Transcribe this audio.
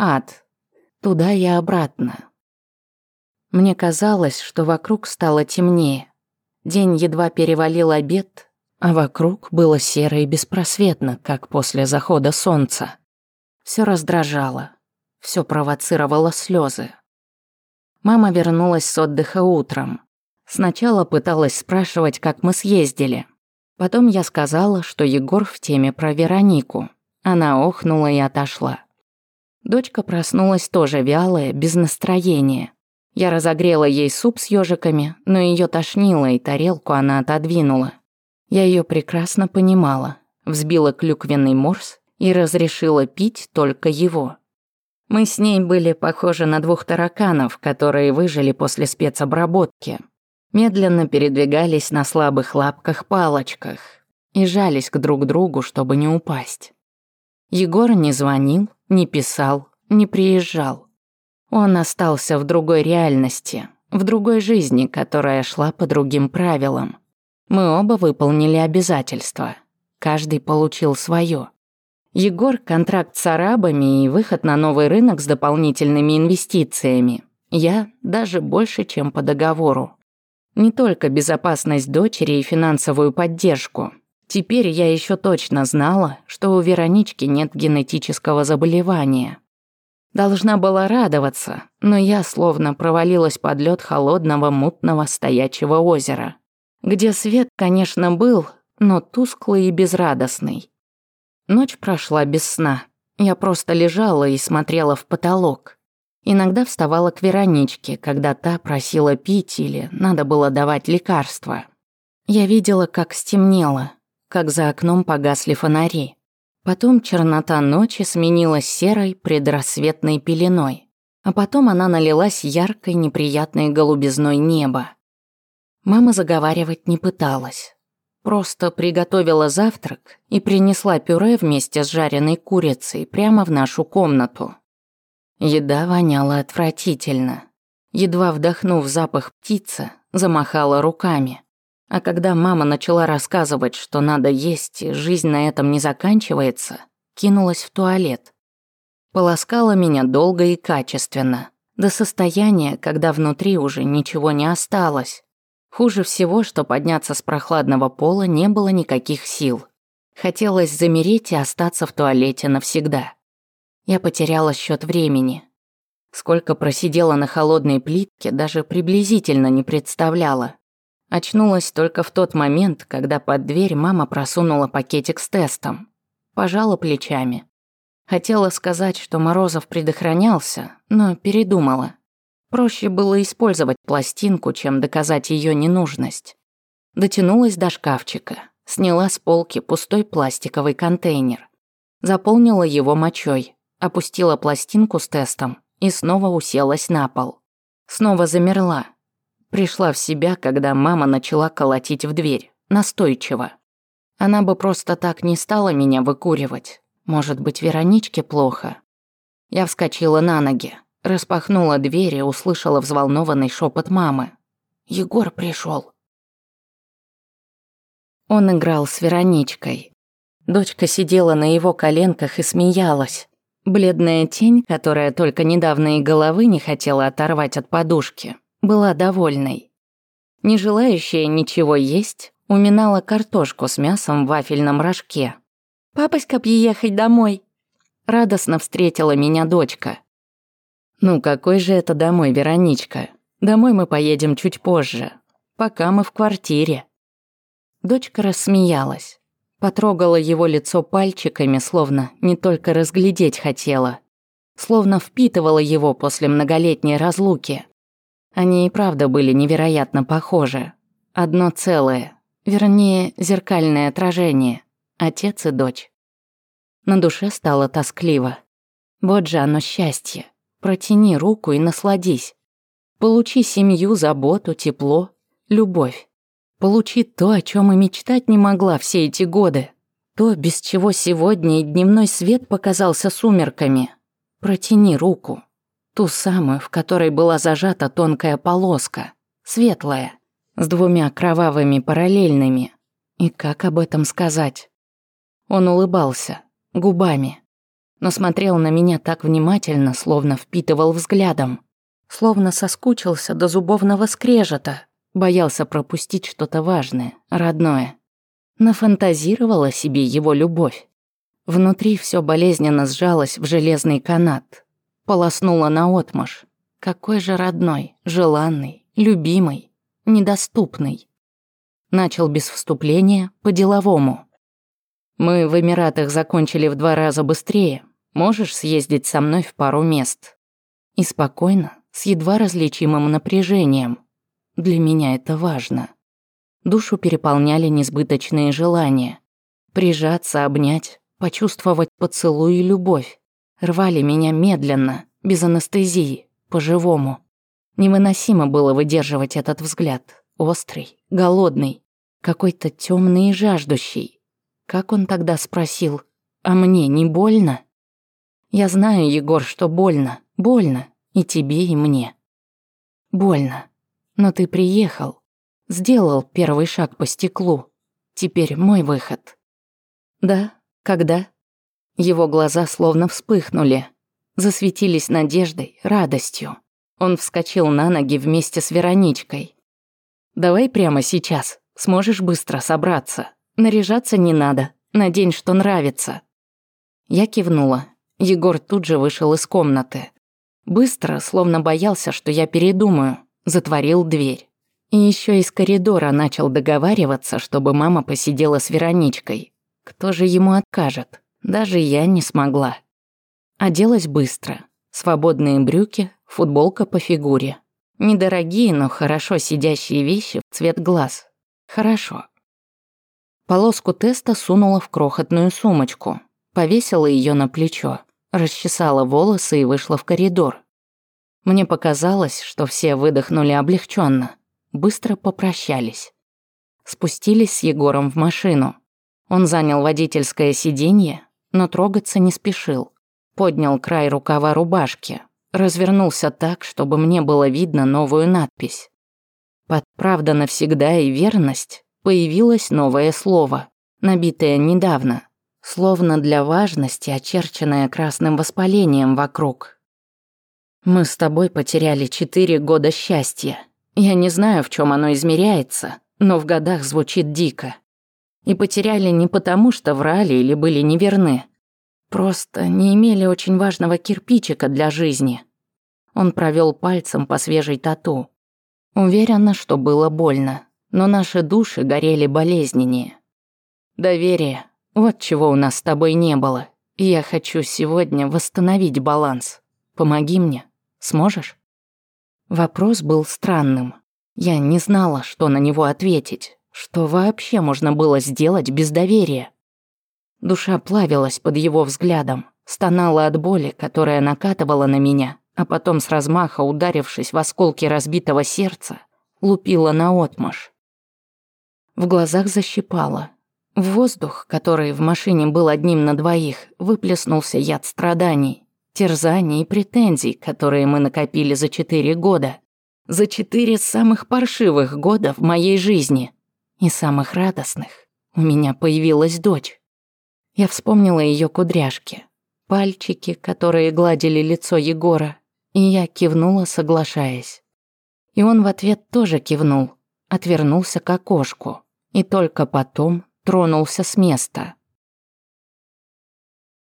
ад. Туда и обратно. Мне казалось, что вокруг стало темнее. День едва перевалил обед, а вокруг было серо и беспросветно, как после захода солнца. Все раздражало, все провоцировало слезы. Мама вернулась с отдыха утром. Сначала пыталась спрашивать, как мы съездили. Потом я сказала, что Егор в теме про Веронику. Она охнула и отошла. Дочка проснулась тоже вялая, без настроения. Я разогрела ей суп с ежиками, но ее тошнило, и тарелку она отодвинула. Я ее прекрасно понимала. Взбила клюквенный морс и разрешила пить только его. Мы с ней были похожи на двух тараканов, которые выжили после спецобработки. Медленно передвигались на слабых лапках-палочках и жались к друг другу, чтобы не упасть. Егор не звонил, не писал, не приезжал. Он остался в другой реальности, в другой жизни, которая шла по другим правилам. Мы оба выполнили обязательства. Каждый получил свое. Егор – контракт с арабами и выход на новый рынок с дополнительными инвестициями. Я – даже больше, чем по договору. Не только безопасность дочери и финансовую поддержку, Теперь я еще точно знала, что у Веронички нет генетического заболевания. Должна была радоваться, но я словно провалилась под лед холодного мутного стоячего озера, где свет, конечно, был, но тусклый и безрадостный. Ночь прошла без сна. Я просто лежала и смотрела в потолок. Иногда вставала к Вероничке, когда та просила пить или надо было давать лекарства. Я видела, как стемнело, как за окном погасли фонари. Потом чернота ночи сменилась серой предрассветной пеленой, а потом она налилась яркой неприятной голубизной неба. Мама заговаривать не пыталась. Просто приготовила завтрак и принесла пюре вместе с жареной курицей прямо в нашу комнату. Еда воняла отвратительно. Едва вдохнув запах птицы, замахала руками. А когда мама начала рассказывать, что надо есть, и жизнь на этом не заканчивается, кинулась в туалет. Полоскала меня долго и качественно, до состояния, когда внутри уже ничего не осталось. Хуже всего, что подняться с прохладного пола не было никаких сил. Хотелось замереть и остаться в туалете навсегда. Я потеряла счет времени. Сколько просидела на холодной плитке, даже приблизительно не представляла. Очнулась только в тот момент, когда под дверь мама просунула пакетик с тестом. Пожала плечами. Хотела сказать, что Морозов предохранялся, но передумала. Проще было использовать пластинку, чем доказать ее ненужность. Дотянулась до шкафчика, сняла с полки пустой пластиковый контейнер. Заполнила его мочой, опустила пластинку с тестом и снова уселась на пол. Снова замерла, Пришла в себя, когда мама начала колотить в дверь, настойчиво. Она бы просто так не стала меня выкуривать. Может быть, Вероничке плохо? Я вскочила на ноги, распахнула дверь и услышала взволнованный шепот мамы. «Егор пришел. Он играл с Вероничкой. Дочка сидела на его коленках и смеялась. Бледная тень, которая только недавно и головы не хотела оторвать от подушки, была довольной. Не желающая ничего есть, уминала картошку с мясом в вафельном рожке. «Папоська б ехать домой!» Радостно встретила меня дочка. «Ну какой же это домой, Вероничка? Домой мы поедем чуть позже, пока мы в квартире». Дочка рассмеялась. Потрогала его лицо пальчиками, словно не только разглядеть хотела. Словно впитывала его после многолетней разлуки. Они и правда были невероятно похожи. Одно целое. Вернее, зеркальное отражение. Отец и дочь. На душе стало тоскливо. Вот же оно счастье. Протяни руку и насладись. Получи семью, заботу, тепло, любовь. Получи то, о чем и мечтать не могла все эти годы. То, без чего сегодня и дневной свет показался сумерками. Протяни руку ту самую, в которой была зажата тонкая полоска, светлая, с двумя кровавыми параллельными. И как об этом сказать? Он улыбался, губами, но смотрел на меня так внимательно, словно впитывал взглядом, словно соскучился до зубовного скрежета, боялся пропустить что-то важное, родное. Нафантазировала себе его любовь. Внутри все болезненно сжалось в железный канат, Полоснула на отмаш, Какой же родной, желанный, любимый, недоступный. Начал без вступления, по-деловому. Мы в Эмиратах закончили в два раза быстрее. Можешь съездить со мной в пару мест? И спокойно, с едва различимым напряжением. Для меня это важно. Душу переполняли несбыточные желания. Прижаться, обнять, почувствовать поцелуй и любовь. Рвали меня медленно, без анестезии, по-живому. Невыносимо было выдерживать этот взгляд. Острый, голодный, какой-то темный и жаждущий. Как он тогда спросил, «А мне не больно?» «Я знаю, Егор, что больно, больно, и тебе, и мне». «Больно. Но ты приехал, сделал первый шаг по стеклу. Теперь мой выход». «Да? Когда?» Его глаза словно вспыхнули, засветились надеждой, радостью. Он вскочил на ноги вместе с Вероничкой. «Давай прямо сейчас, сможешь быстро собраться. Наряжаться не надо, надень, что нравится». Я кивнула. Егор тут же вышел из комнаты. Быстро, словно боялся, что я передумаю, затворил дверь. И еще из коридора начал договариваться, чтобы мама посидела с Вероничкой. Кто же ему откажет? Даже я не смогла. Оделась быстро. Свободные брюки, футболка по фигуре. Недорогие, но хорошо сидящие вещи в цвет глаз. Хорошо. Полоску теста сунула в крохотную сумочку. Повесила ее на плечо. Расчесала волосы и вышла в коридор. Мне показалось, что все выдохнули облегченно, Быстро попрощались. Спустились с Егором в машину. Он занял водительское сиденье, но трогаться не спешил. Поднял край рукава рубашки, развернулся так, чтобы мне было видно новую надпись. Под «Правда навсегда» и «Верность» появилось новое слово, набитое недавно, словно для важности, очерченное красным воспалением вокруг. «Мы с тобой потеряли четыре года счастья. Я не знаю, в чем оно измеряется, но в годах звучит дико. И потеряли не потому, что врали или были неверны. Просто не имели очень важного кирпичика для жизни. Он провел пальцем по свежей тату. Уверена, что было больно, но наши души горели болезненнее. Доверие. Вот чего у нас с тобой не было. И я хочу сегодня восстановить баланс. Помоги мне. Сможешь? Вопрос был странным. Я не знала, что на него ответить. Что вообще можно было сделать без доверия? Душа плавилась под его взглядом, стонала от боли, которая накатывала на меня, а потом с размаха, ударившись в осколки разбитого сердца, лупила наотмашь. В глазах защипало. В воздух, который в машине был одним на двоих, выплеснулся яд страданий, терзаний и претензий, которые мы накопили за четыре года. За четыре самых паршивых года в моей жизни – и самых радостных. У меня появилась дочь. Я вспомнила ее кудряшки, пальчики, которые гладили лицо Егора, и я кивнула, соглашаясь. И он в ответ тоже кивнул, отвернулся к окошку и только потом тронулся с места.